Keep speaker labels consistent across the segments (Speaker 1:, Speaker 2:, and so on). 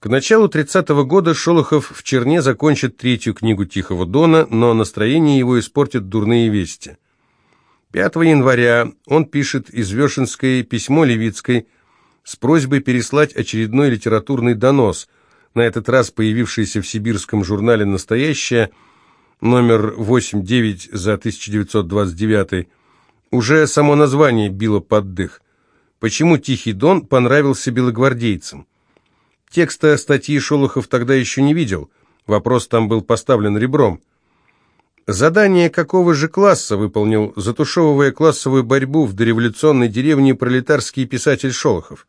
Speaker 1: К началу 30-го года Шолохов в Черне закончит третью книгу «Тихого дона», но настроение его испортит дурные вести. 5 января он пишет из Вешенской письмо Левицкой с просьбой переслать очередной литературный донос, на этот раз появившийся в сибирском журнале «Настоящее», номер 8-9 за 1929 уже само название било под дых. Почему «Тихий дон» понравился белогвардейцам? Текста статьи Шолохов тогда еще не видел. Вопрос там был поставлен ребром. Задание какого же класса выполнил, затушевывая классовую борьбу в дореволюционной деревне пролетарский писатель Шолохов?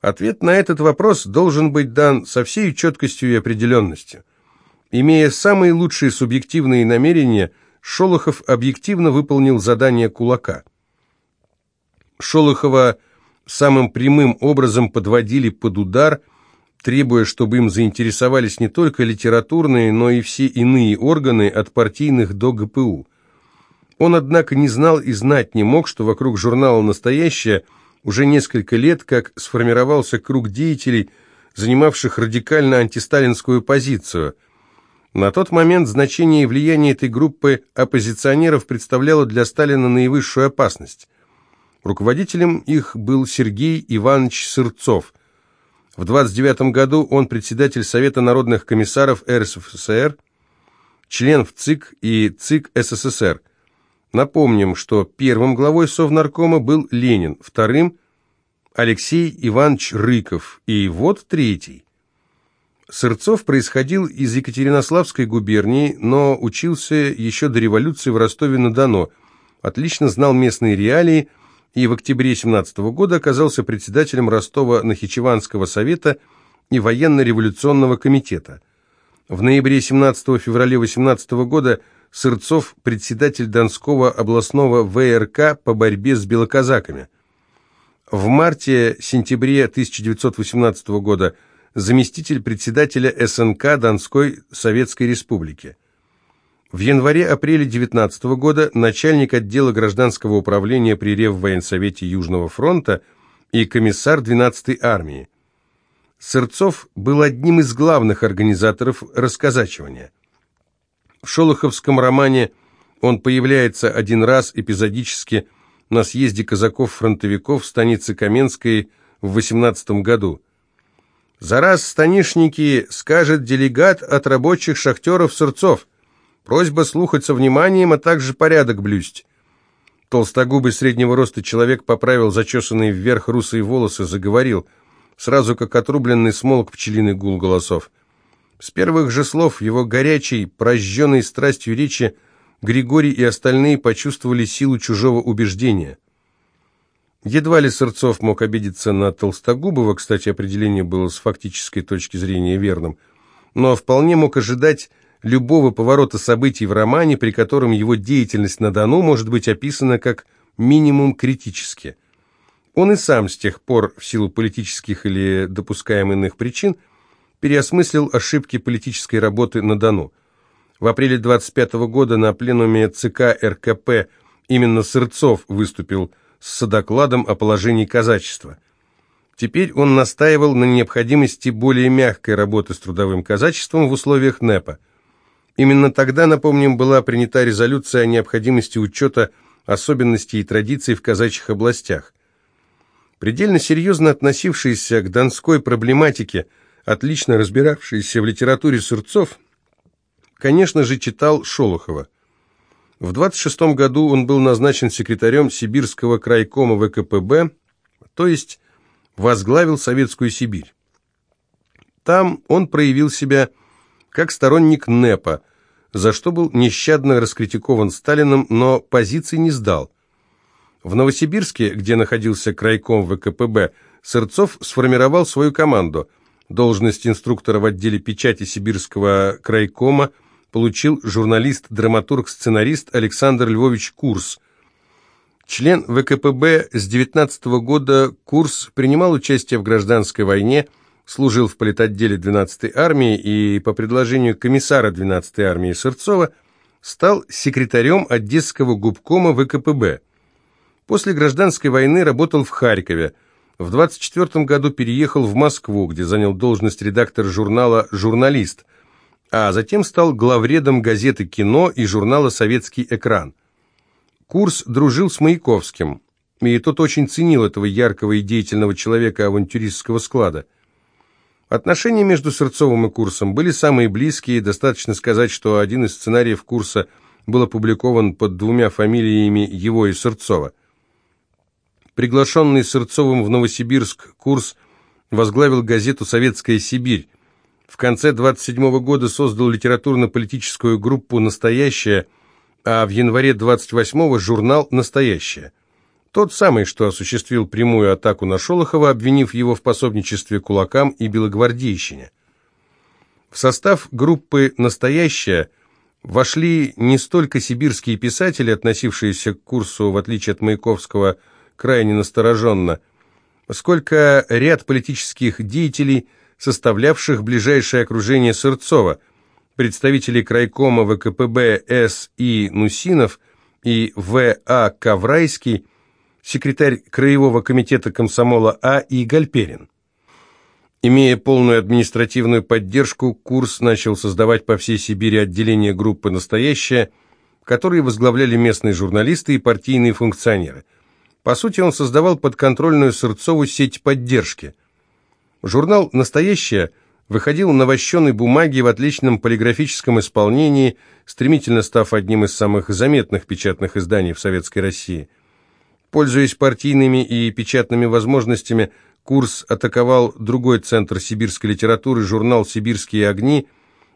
Speaker 1: Ответ на этот вопрос должен быть дан со всей четкостью и определенностью. Имея самые лучшие субъективные намерения, Шолохов объективно выполнил задание кулака. Шолохова самым прямым образом подводили под удар – требуя, чтобы им заинтересовались не только литературные, но и все иные органы, от партийных до ГПУ. Он, однако, не знал и знать не мог, что вокруг журнала «Настоящее» уже несколько лет как сформировался круг деятелей, занимавших радикально антисталинскую позицию. На тот момент значение и влияние этой группы оппозиционеров представляло для Сталина наивысшую опасность. Руководителем их был Сергей Иванович Сырцов – в 29 году он председатель Совета народных комиссаров РСФСР, член в ЦИК и ЦИК СССР. Напомним, что первым главой Совнаркома был Ленин, вторым – Алексей Иванович Рыков, и вот третий. Сырцов происходил из Екатеринославской губернии, но учился еще до революции в Ростове-на-Дону, отлично знал местные реалии – и в октябре 17 года оказался председателем Ростова-Нахичеванского совета и военно-революционного комитета. В ноябре 17-феврале 18 года Сырцов – председатель Донского областного ВРК по борьбе с белоказаками. В марте-сентябре 1918 года заместитель председателя СНК Донской Советской Республики. В январе-апреле 19 года начальник отдела гражданского управления при Реввоенсовете Южного фронта и комиссар 12-й армии. Сырцов был одним из главных организаторов расказачивания. В шолоховском романе он появляется один раз эпизодически на съезде казаков-фронтовиков в станице Каменской в 18 году. «За раз станишники, скажет делегат от рабочих шахтеров Сырцов», Просьба слухать со вниманием, а также порядок блюсть. Толстогубый среднего роста человек поправил зачесанные вверх русые волосы, заговорил, сразу как отрубленный смолк пчелиный гул голосов. С первых же слов его горячей, прожженной страстью речи Григорий и остальные почувствовали силу чужого убеждения. Едва ли Сырцов мог обидеться на Толстогубова, кстати, определение было с фактической точки зрения верным, но вполне мог ожидать любого поворота событий в романе, при котором его деятельность на Дону может быть описана как минимум критически. Он и сам с тех пор, в силу политических или допускаемых иных причин, переосмыслил ошибки политической работы на Дону. В апреле 25 года на пленуме ЦК РКП именно Сырцов выступил с докладом о положении казачества. Теперь он настаивал на необходимости более мягкой работы с трудовым казачеством в условиях НЭПа – Именно тогда, напомним, была принята резолюция о необходимости учета особенностей и традиций в казачьих областях. Предельно серьезно относившийся к донской проблематике, отлично разбиравшийся в литературе Сурцов, конечно же, читал Шолохова. В 26 году он был назначен секретарем Сибирского крайкома ВКПБ, то есть возглавил Советскую Сибирь. Там он проявил себя как сторонник НЭПа, за что был нещадно раскритикован Сталиным, но позиций не сдал. В Новосибирске, где находился крайком ВКПБ, Сырцов сформировал свою команду. Должность инструктора в отделе печати Сибирского крайкома получил журналист-драматург-сценарист Александр Львович Курс. Член ВКПБ с 19 года Курс принимал участие в гражданской войне – служил в политотделе 12-й армии и по предложению комиссара 12-й армии Сырцова стал секретарем Одесского губкома ВКПБ. После гражданской войны работал в Харькове. В 24 году переехал в Москву, где занял должность редактора журнала «Журналист», а затем стал главредом газеты «Кино» и журнала «Советский экран». Курс дружил с Маяковским, и тот очень ценил этого яркого и деятельного человека авантюристского склада. Отношения между Сырцовым и Курсом были самые близкие, достаточно сказать, что один из сценариев Курса был опубликован под двумя фамилиями его и Сырцова. Приглашенный Сырцовым в Новосибирск курс возглавил газету «Советская Сибирь». В конце 27 года создал литературно-политическую группу «Настоящая», а в январе 28 журнал «Настоящее». Тот самый, что осуществил прямую атаку на Шолохова, обвинив его в пособничестве кулакам и белогвардейщине. В состав группы «Настоящая» вошли не столько сибирские писатели, относившиеся к курсу, в отличие от Маяковского, крайне настороженно, сколько ряд политических деятелей, составлявших ближайшее окружение Сырцова, представители крайкома ВКПБ С. И. Нусинов и В. А. Коврайский, секретарь Краевого комитета комсомола А. И. Гальперин. Имея полную административную поддержку, курс начал создавать по всей Сибири отделения группы «Настоящее», которые возглавляли местные журналисты и партийные функционеры – по сути, он создавал подконтрольную Сырцову сеть поддержки. Журнал «Настоящее» выходил на вощеной бумаге в отличном полиграфическом исполнении, стремительно став одним из самых заметных печатных изданий в Советской России. Пользуясь партийными и печатными возможностями, курс атаковал другой центр сибирской литературы, журнал «Сибирские огни»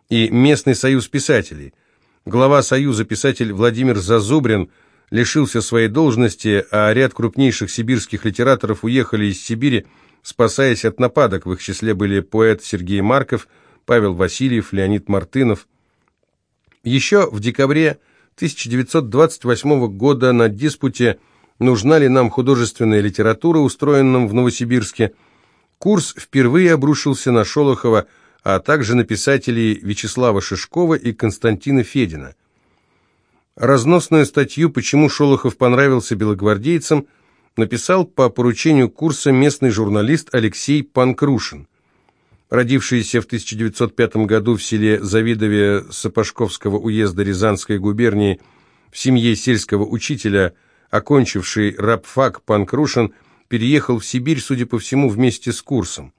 Speaker 1: и местный союз писателей. Глава союза писатель Владимир Зазубрин – лишился своей должности, а ряд крупнейших сибирских литераторов уехали из Сибири, спасаясь от нападок. В их числе были поэт Сергей Марков, Павел Васильев, Леонид Мартынов. Еще в декабре 1928 года на диспуте «Нужна ли нам художественная литература», устроенном в Новосибирске, курс впервые обрушился на Шолохова, а также на писателей Вячеслава Шишкова и Константина Федина. Разносную статью «Почему Шолохов понравился белогвардейцам» написал по поручению курса местный журналист Алексей Панкрушин. Родившийся в 1905 году в селе Завидове Сапожковского уезда Рязанской губернии в семье сельского учителя, окончивший рабфак Панкрушин, переехал в Сибирь, судя по всему, вместе с курсом.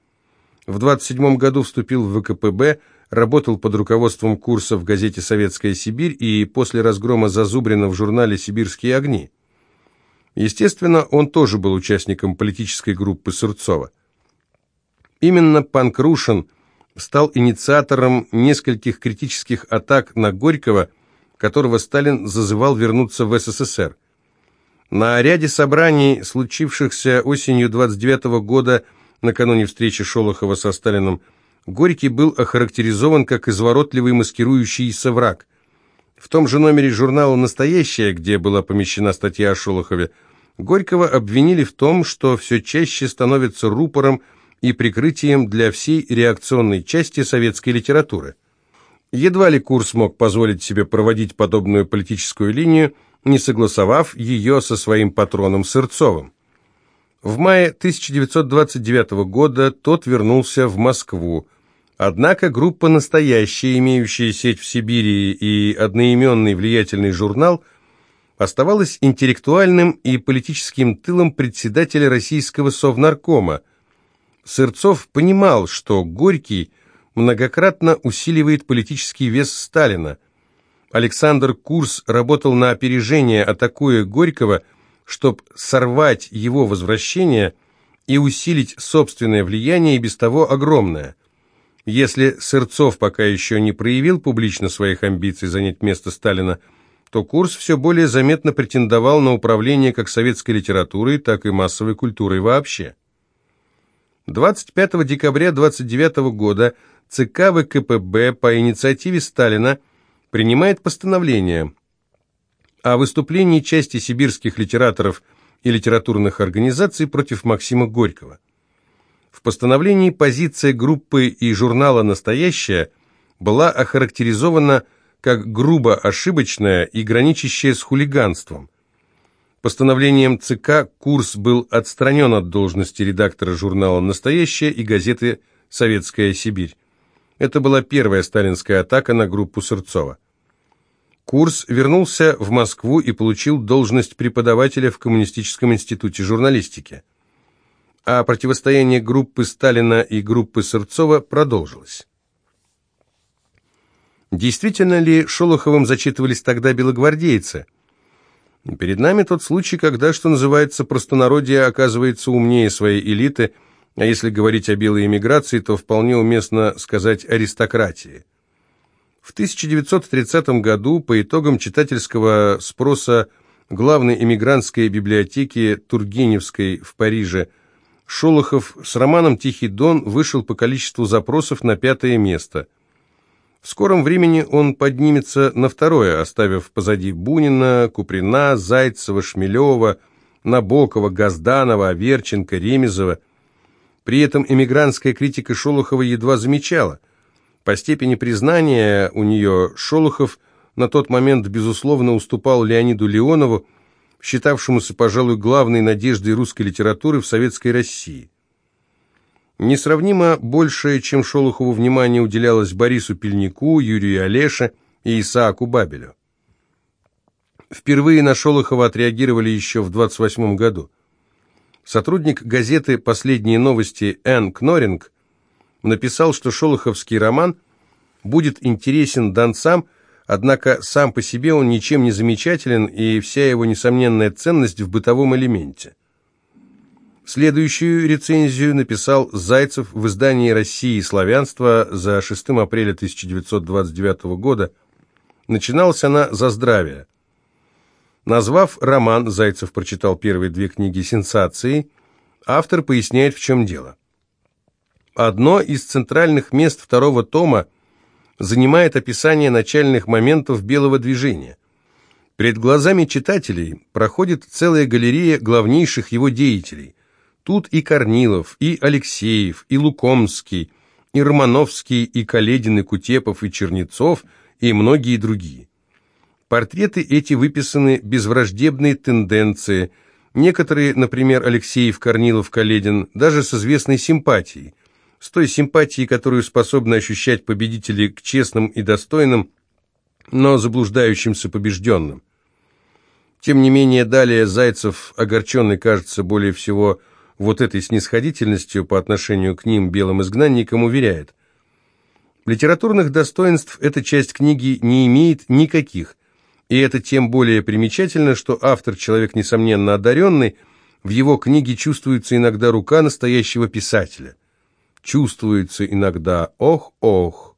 Speaker 1: В 27 году вступил в ВКПБ, работал под руководством курса в газете «Советская Сибирь» и после разгрома Зазубрина в журнале «Сибирские огни». Естественно, он тоже был участником политической группы Сурцова. Именно Панкрушин стал инициатором нескольких критических атак на Горького, которого Сталин зазывал вернуться в СССР. На ряде собраний, случившихся осенью 29 -го года, накануне встречи Шолохова со Сталином, Горький был охарактеризован как изворотливый маскирующийся враг. В том же номере журнала «Настоящее», где была помещена статья о Шолохове, Горького обвинили в том, что все чаще становится рупором и прикрытием для всей реакционной части советской литературы. Едва ли курс мог позволить себе проводить подобную политическую линию, не согласовав ее со своим патроном Сырцовым. В мае 1929 года тот вернулся в Москву, Однако группа «Настоящая», имеющая сеть в Сибири и одноименный влиятельный журнал, оставалась интеллектуальным и политическим тылом председателя российского совнаркома. Сырцов понимал, что Горький многократно усиливает политический вес Сталина. Александр Курс работал на опережение, атакуя Горького, чтобы сорвать его возвращение и усилить собственное влияние и без того огромное – если Сырцов пока еще не проявил публично своих амбиций занять место Сталина, то курс все более заметно претендовал на управление как советской литературой, так и массовой культурой вообще. 25 декабря 29 года ЦК ВКПБ по инициативе Сталина принимает постановление о выступлении части сибирских литераторов и литературных организаций против Максима Горького. В постановлении позиция группы и журнала «Настоящая» была охарактеризована как грубо ошибочная и граничащая с хулиганством. Постановлением ЦК Курс был отстранен от должности редактора журнала «Настоящее» и газеты «Советская Сибирь». Это была первая сталинская атака на группу Сырцова. Курс вернулся в Москву и получил должность преподавателя в Коммунистическом институте журналистики. А противостояние группы Сталина и группы Сырцова продолжилось. Действительно ли Шолоховым зачитывались тогда белогвардейцы? Перед нами тот случай, когда, что называется, простонародье оказывается умнее своей элиты, а если говорить о белой эмиграции, то вполне уместно сказать аристократии. В 1930 году по итогам читательского спроса главной эмигрантской библиотеки Тургеневской в Париже Шолохов с романом «Тихий дон» вышел по количеству запросов на пятое место. В скором времени он поднимется на второе, оставив позади Бунина, Куприна, Зайцева, Шмелева, Набокова, Газданова, Аверченко, Ремезова. При этом эмигрантская критика Шолохова едва замечала – по степени признания у нее Шолохов на тот момент, безусловно, уступал Леониду Леонову, считавшемуся, пожалуй, главной надеждой русской литературы в советской России. Несравнимо большее, чем Шолохову внимание уделялось Борису Пельнику, Юрию Олеше и Исааку Бабелю. Впервые на Шолохова отреагировали еще в 28 году. Сотрудник газеты «Последние новости» Энн Кноринг написал, что шолоховский роман будет интересен донцам, однако сам по себе он ничем не замечателен, и вся его несомненная ценность в бытовом элементе. Следующую рецензию написал Зайцев в издании «России и славянство» за 6 апреля 1929 года. Начиналась она «За здравие». Назвав роман, Зайцев прочитал первые две книги сенсации, автор поясняет, в чем дело. Одно из центральных мест второго тома занимает описание начальных моментов белого движения. Перед глазами читателей проходит целая галерея главнейших его деятелей. Тут и Корнилов, и Алексеев, и Лукомский, и Романовский, и Каледин, и Кутепов, и Чернецов, и многие другие. Портреты эти выписаны без враждебной тенденции, некоторые, например, Алексеев, Корнилов, Каледин, даже с известной симпатией – с той симпатией, которую способны ощущать победители к честным и достойным, но заблуждающимся побежденным. Тем не менее, далее Зайцев, огорченный, кажется, более всего вот этой снисходительностью по отношению к ним, белым изгнанникам, уверяет. Литературных достоинств эта часть книги не имеет никаких, и это тем более примечательно, что автор, человек несомненно одаренный, в его книге чувствуется иногда рука настоящего писателя – чувствуется иногда «ох-ох».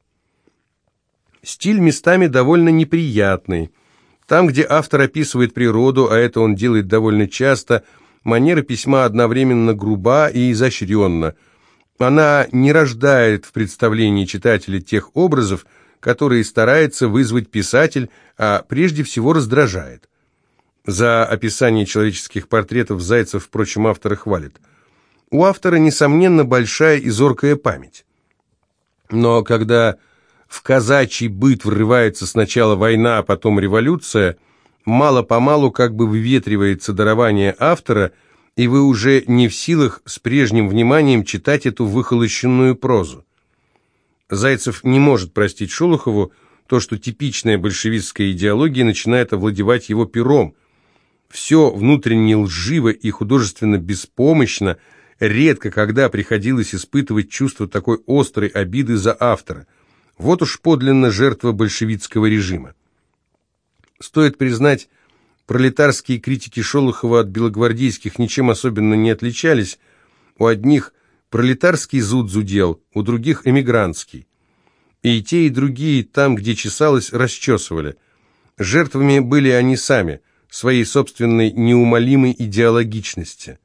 Speaker 1: Стиль местами довольно неприятный. Там, где автор описывает природу, а это он делает довольно часто, манера письма одновременно груба и изощренна. Она не рождает в представлении читателя тех образов, которые старается вызвать писатель, а прежде всего раздражает. За описание человеческих портретов Зайцев, впрочем, автора хвалит – у автора, несомненно, большая и зоркая память. Но когда в казачий быт врывается сначала война, а потом революция, мало-помалу как бы выветривается дарование автора, и вы уже не в силах с прежним вниманием читать эту выхолощенную прозу. Зайцев не может простить Шолохову то, что типичная большевистская идеология начинает овладевать его пером. Все внутренне лживо и художественно беспомощно – Редко когда приходилось испытывать чувство такой острой обиды за автора. Вот уж подлинно жертва большевистского режима. Стоит признать, пролетарские критики Шолохова от белогвардейских ничем особенно не отличались. У одних пролетарский зуд зудел, у других эмигрантский. И те, и другие там, где чесалось, расчесывали. Жертвами были они сами, своей собственной неумолимой идеологичности.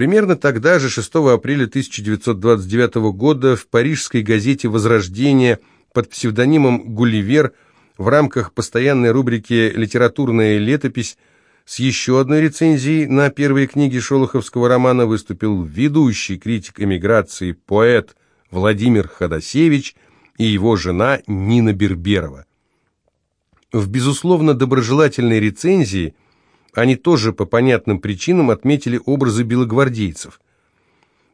Speaker 1: Примерно тогда же, 6 апреля 1929 года, в парижской газете «Возрождение» под псевдонимом «Гулливер» в рамках постоянной рубрики «Литературная летопись» с еще одной рецензией на первые книги шолоховского романа выступил ведущий критик эмиграции, поэт Владимир Ходосевич и его жена Нина Берберова. В безусловно доброжелательной рецензии они тоже по понятным причинам отметили образы белогвардейцев.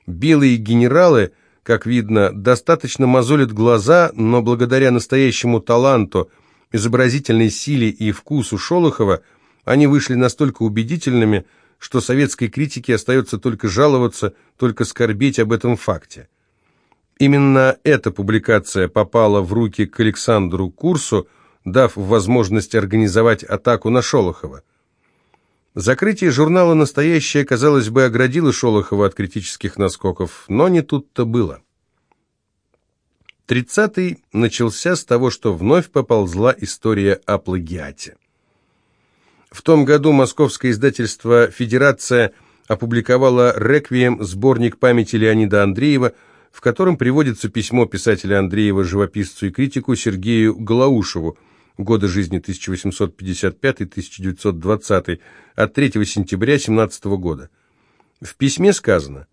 Speaker 1: Белые генералы, как видно, достаточно мозолят глаза, но благодаря настоящему таланту, изобразительной силе и вкусу Шолохова они вышли настолько убедительными, что советской критике остается только жаловаться, только скорбеть об этом факте. Именно эта публикация попала в руки к Александру Курсу, дав возможность организовать атаку на Шолохова. Закрытие журнала «Настоящее», казалось бы, оградило Шолохова от критических наскоков, но не тут-то было. Тридцатый начался с того, что вновь поползла история о плагиате. В том году московское издательство «Федерация» опубликовало «Реквием» сборник памяти Леонида Андреева, в котором приводится письмо писателя Андреева живописцу и критику Сергею Голоушеву, годы жизни 1855-1920, от 3 сентября 17 года. В письме сказано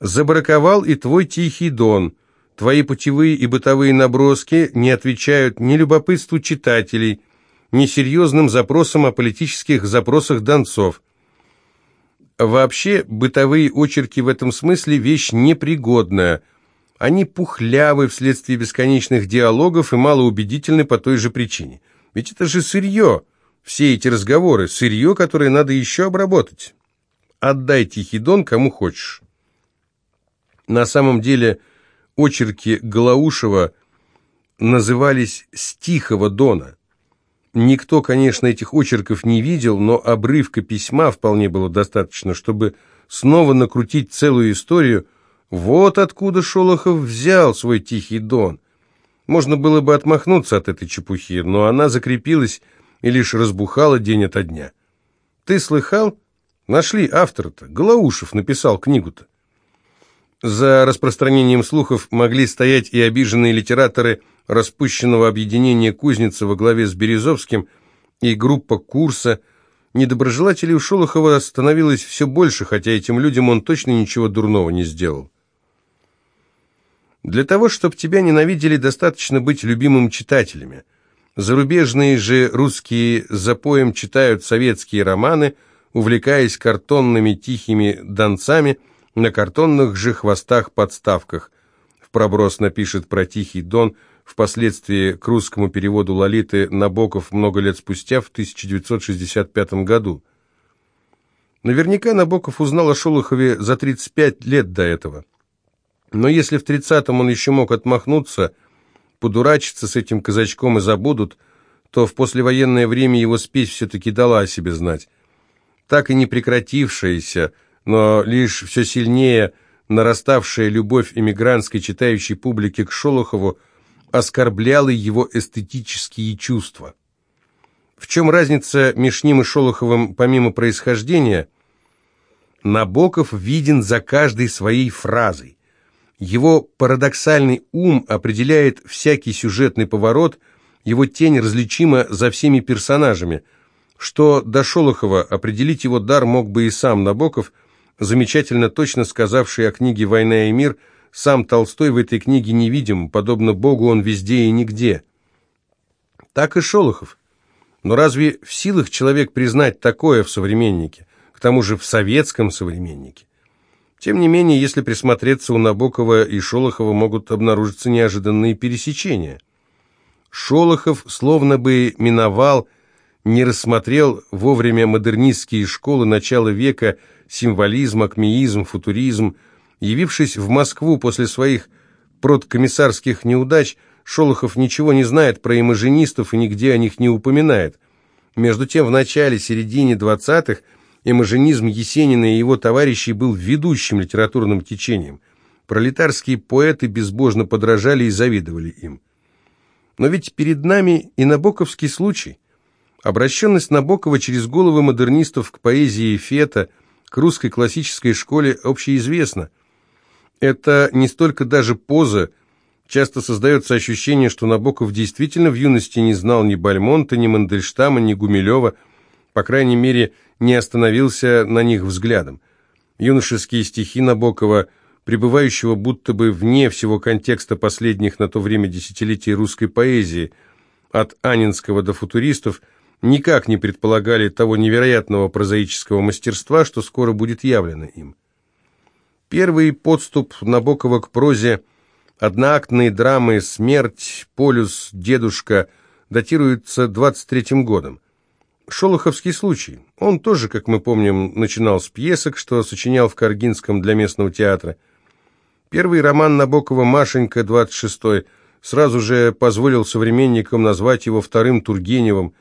Speaker 1: «Забраковал и твой тихий дон, твои путевые и бытовые наброски не отвечают ни любопытству читателей, несерьезным запросам о политических запросах донцов. Вообще, бытовые очерки в этом смысле вещь непригодная. Они пухлявы вследствие бесконечных диалогов и малоубедительны по той же причине. Ведь это же сырье, все эти разговоры, сырье, которое надо еще обработать. Отдай Тихий Дон кому хочешь. На самом деле, очерки Голоушева назывались «С Тихого Дона». Никто, конечно, этих очерков не видел, но обрывка письма вполне было достаточно, чтобы снова накрутить целую историю. Вот откуда Шолохов взял свой Тихий Дон. Можно было бы отмахнуться от этой чепухи, но она закрепилась и лишь разбухала день ото дня. Ты слыхал? Нашли автора-то. Голоушев написал книгу-то. За распространением слухов могли стоять и обиженные литераторы распущенного объединения Кузницы во главе с Березовским и группа Курса. Недоброжелателей у Шолохова становилось все больше, хотя этим людям он точно ничего дурного не сделал. Для того, чтобы тебя ненавидели, достаточно быть любимым читателями. Зарубежные же русские запоем читают советские романы, увлекаясь картонными тихими донцами на картонных же хвостах-подставках. В проброс напишет про Тихий Дон – впоследствии к русскому переводу Лолиты Набоков много лет спустя, в 1965 году. Наверняка Набоков узнал о Шолохове за 35 лет до этого. Но если в 30-м он еще мог отмахнуться, подурачиться с этим казачком и забудут, то в послевоенное время его спесь все-таки дала о себе знать. Так и не прекратившаяся, но лишь все сильнее нараставшая любовь эмигрантской читающей публики к Шолохову оскорбляло его эстетические чувства. В чем разница между ним и Шолоховым помимо происхождения? Набоков виден за каждой своей фразой. Его парадоксальный ум определяет всякий сюжетный поворот, его тень различима за всеми персонажами. Что до Шолохова, определить его дар мог бы и сам Набоков, замечательно точно сказавший о книге «Война и мир», сам Толстой в этой книге невидим, подобно Богу он везде и нигде. Так и Шолохов. Но разве в силах человек признать такое в современнике, к тому же в советском современнике? Тем не менее, если присмотреться, у Набокова и Шолохова могут обнаружиться неожиданные пересечения. Шолохов словно бы миновал, не рассмотрел вовремя модернистские школы начала века, символизм, акмеизм, футуризм – Явившись в Москву после своих продкомиссарских неудач, Шолохов ничего не знает про имажинистов и нигде о них не упоминает. Между тем, в начале-середине 20-х имажинизм Есенина и его товарищей был ведущим литературным течением. Пролетарские поэты безбожно подражали и завидовали им. Но ведь перед нами и набоковский случай. Обращенность Набокова через головы модернистов к поэзии Фета, к русской классической школе общеизвестна. Это не столько даже поза. Часто создается ощущение, что Набоков действительно в юности не знал ни Бальмонта, ни Мандельштама, ни Гумилева, по крайней мере, не остановился на них взглядом. Юношеские стихи Набокова, пребывающего будто бы вне всего контекста последних на то время десятилетий русской поэзии, от Анинского до футуристов, никак не предполагали того невероятного прозаического мастерства, что скоро будет явлено им. Первый подступ Набокова к прозе одноактные драмы «Смерть», «Полюс», «Дедушка» датируются 23-м годом. Шолоховский случай. Он тоже, как мы помним, начинал с пьесок, что сочинял в Каргинском для местного театра. Первый роман Набокова «Машенька», 26-й, сразу же позволил современникам назвать его вторым Тургеневым.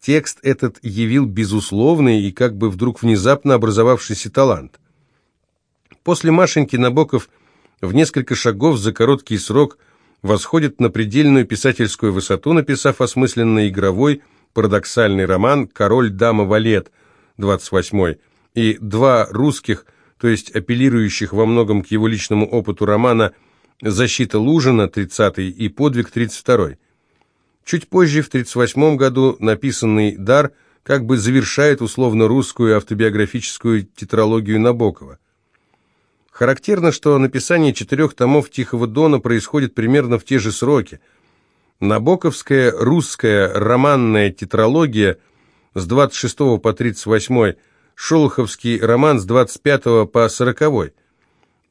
Speaker 1: Текст этот явил безусловный и как бы вдруг внезапно образовавшийся талант. После Машеньки Набоков в несколько шагов за короткий срок восходит на предельную писательскую высоту, написав осмысленно игровой, парадоксальный роман «Король, дама, валет» 28 и два русских, то есть апеллирующих во многом к его личному опыту романа «Защита Лужина» 30 и «Подвиг» 32 Чуть позже, в 1938 году, написанный «Дар» как бы завершает условно-русскую автобиографическую тетралогию Набокова. Характерно, что написание четырех томов «Тихого дона» происходит примерно в те же сроки. Набоковская русская романная тетралогия с 26 по 38, Шолоховский роман с 25 по 40.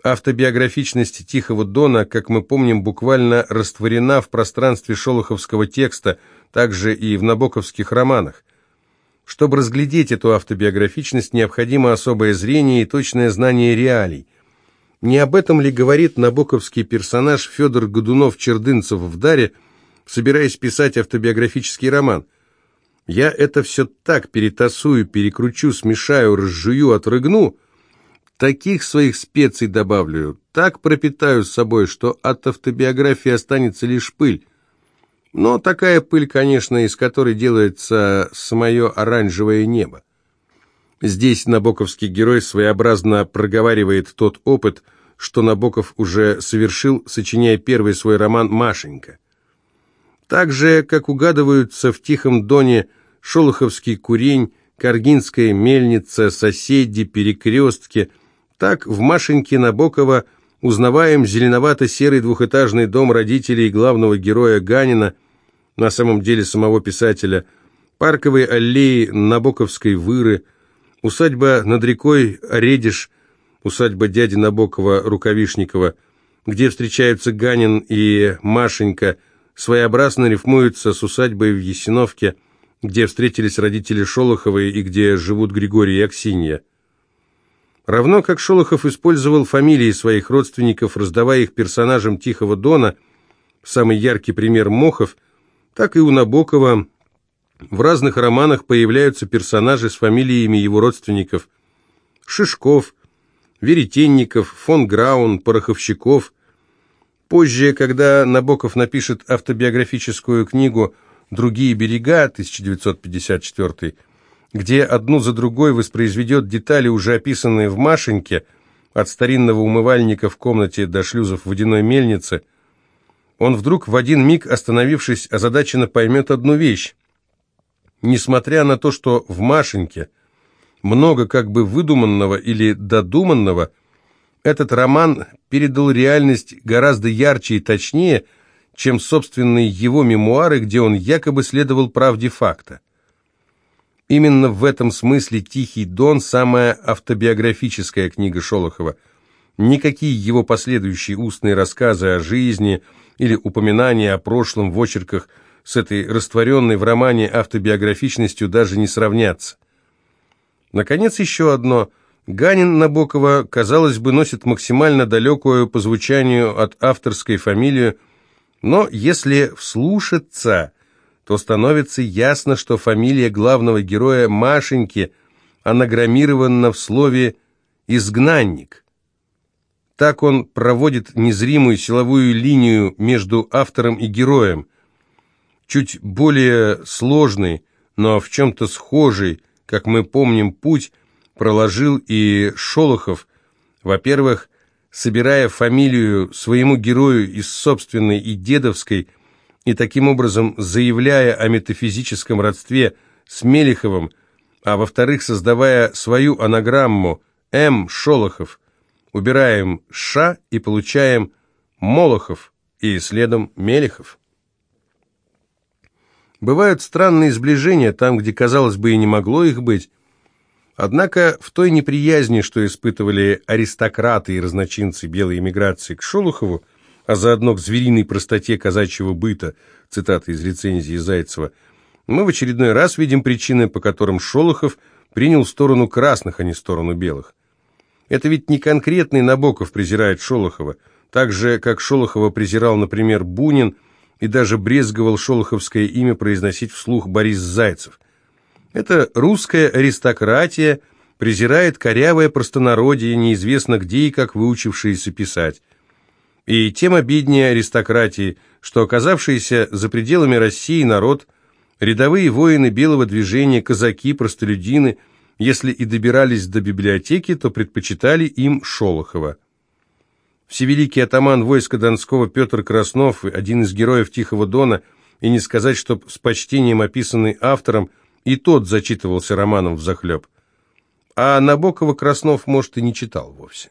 Speaker 1: Автобиографичность Тихого Дона, как мы помним, буквально растворена в пространстве шолоховского текста, также и в набоковских романах. Чтобы разглядеть эту автобиографичность, необходимо особое зрение и точное знание реалий. Не об этом ли говорит набоковский персонаж Федор Годунов-Чердынцев в «Даре», собираясь писать автобиографический роман? «Я это все так перетасую, перекручу, смешаю, разжую, отрыгну, таких своих специй добавлю, так пропитаю с собой, что от автобиографии останется лишь пыль. Но такая пыль, конечно, из которой делается самое оранжевое небо. Здесь набоковский герой своеобразно проговаривает тот опыт, что Набоков уже совершил, сочиняя первый свой роман «Машенька». Так же, как угадываются в «Тихом доне» Шолоховский курень, Каргинская мельница, соседи, перекрестки, так в «Машеньке» Набокова узнаваем зеленовато-серый двухэтажный дом родителей главного героя Ганина, на самом деле самого писателя, парковые аллеи Набоковской выры, Усадьба над рекой Редиш, усадьба дяди Набокова Рукавишникова, где встречаются Ганин и Машенька, своеобразно рифмуются с усадьбой в Есиновке, где встретились родители Шолоховой и где живут Григорий и Аксинья. Равно как Шолохов использовал фамилии своих родственников, раздавая их персонажам Тихого Дона, самый яркий пример Мохов, так и у Набокова в разных романах появляются персонажи с фамилиями его родственников. Шишков, Веретенников, фон Граун, Пороховщиков. Позже, когда Набоков напишет автобиографическую книгу «Другие берега» 1954 где одну за другой воспроизведет детали, уже описанные в «Машеньке», от старинного умывальника в комнате до шлюзов водяной мельницы, он вдруг в один миг, остановившись, озадаченно поймет одну вещь. Несмотря на то, что в Машеньке много как бы выдуманного или додуманного, этот роман передал реальность гораздо ярче и точнее, чем собственные его мемуары, где он якобы следовал правде факта. Именно в этом смысле «Тихий дон» – самая автобиографическая книга Шолохова. Никакие его последующие устные рассказы о жизни или упоминания о прошлом в очерках – с этой растворенной в романе автобиографичностью даже не сравняться. Наконец, еще одно. Ганин Набокова, казалось бы, носит максимально далекую по звучанию от авторской фамилию, но если вслушаться, то становится ясно, что фамилия главного героя Машеньки анаграммирована в слове «изгнанник». Так он проводит незримую силовую линию между автором и героем, чуть более сложный, но в чем-то схожий, как мы помним, путь проложил и Шолохов, во-первых, собирая фамилию своему герою из собственной и дедовской, и таким образом заявляя о метафизическом родстве с Мелеховым, а во-вторых, создавая свою анаграмму М. Шолохов, убираем Ш и получаем Молохов и следом Мелехов. Бывают странные сближения там, где, казалось бы, и не могло их быть. Однако в той неприязни, что испытывали аристократы и разночинцы белой эмиграции к Шолохову, а заодно к звериной простоте казачьего быта, цитата из рецензии Зайцева, мы в очередной раз видим причины, по которым Шолохов принял сторону красных, а не сторону белых. Это ведь не конкретный Набоков презирает Шолохова, так же, как Шолохова презирал, например, Бунин, и даже брезговал шолоховское имя произносить вслух Борис Зайцев. Это русская аристократия презирает корявое простонародье, неизвестно где и как выучившееся писать. И тем обиднее аристократии, что оказавшиеся за пределами России народ, рядовые воины белого движения, казаки, простолюдины, если и добирались до библиотеки, то предпочитали им Шолохова. Всевеликий атаман войска Донского Петр Краснов, один из героев Тихого Дона, и не сказать, чтоб с почтением описанный автором, и тот зачитывался романом взахлеб. А Набокова Краснов, может, и не читал вовсе.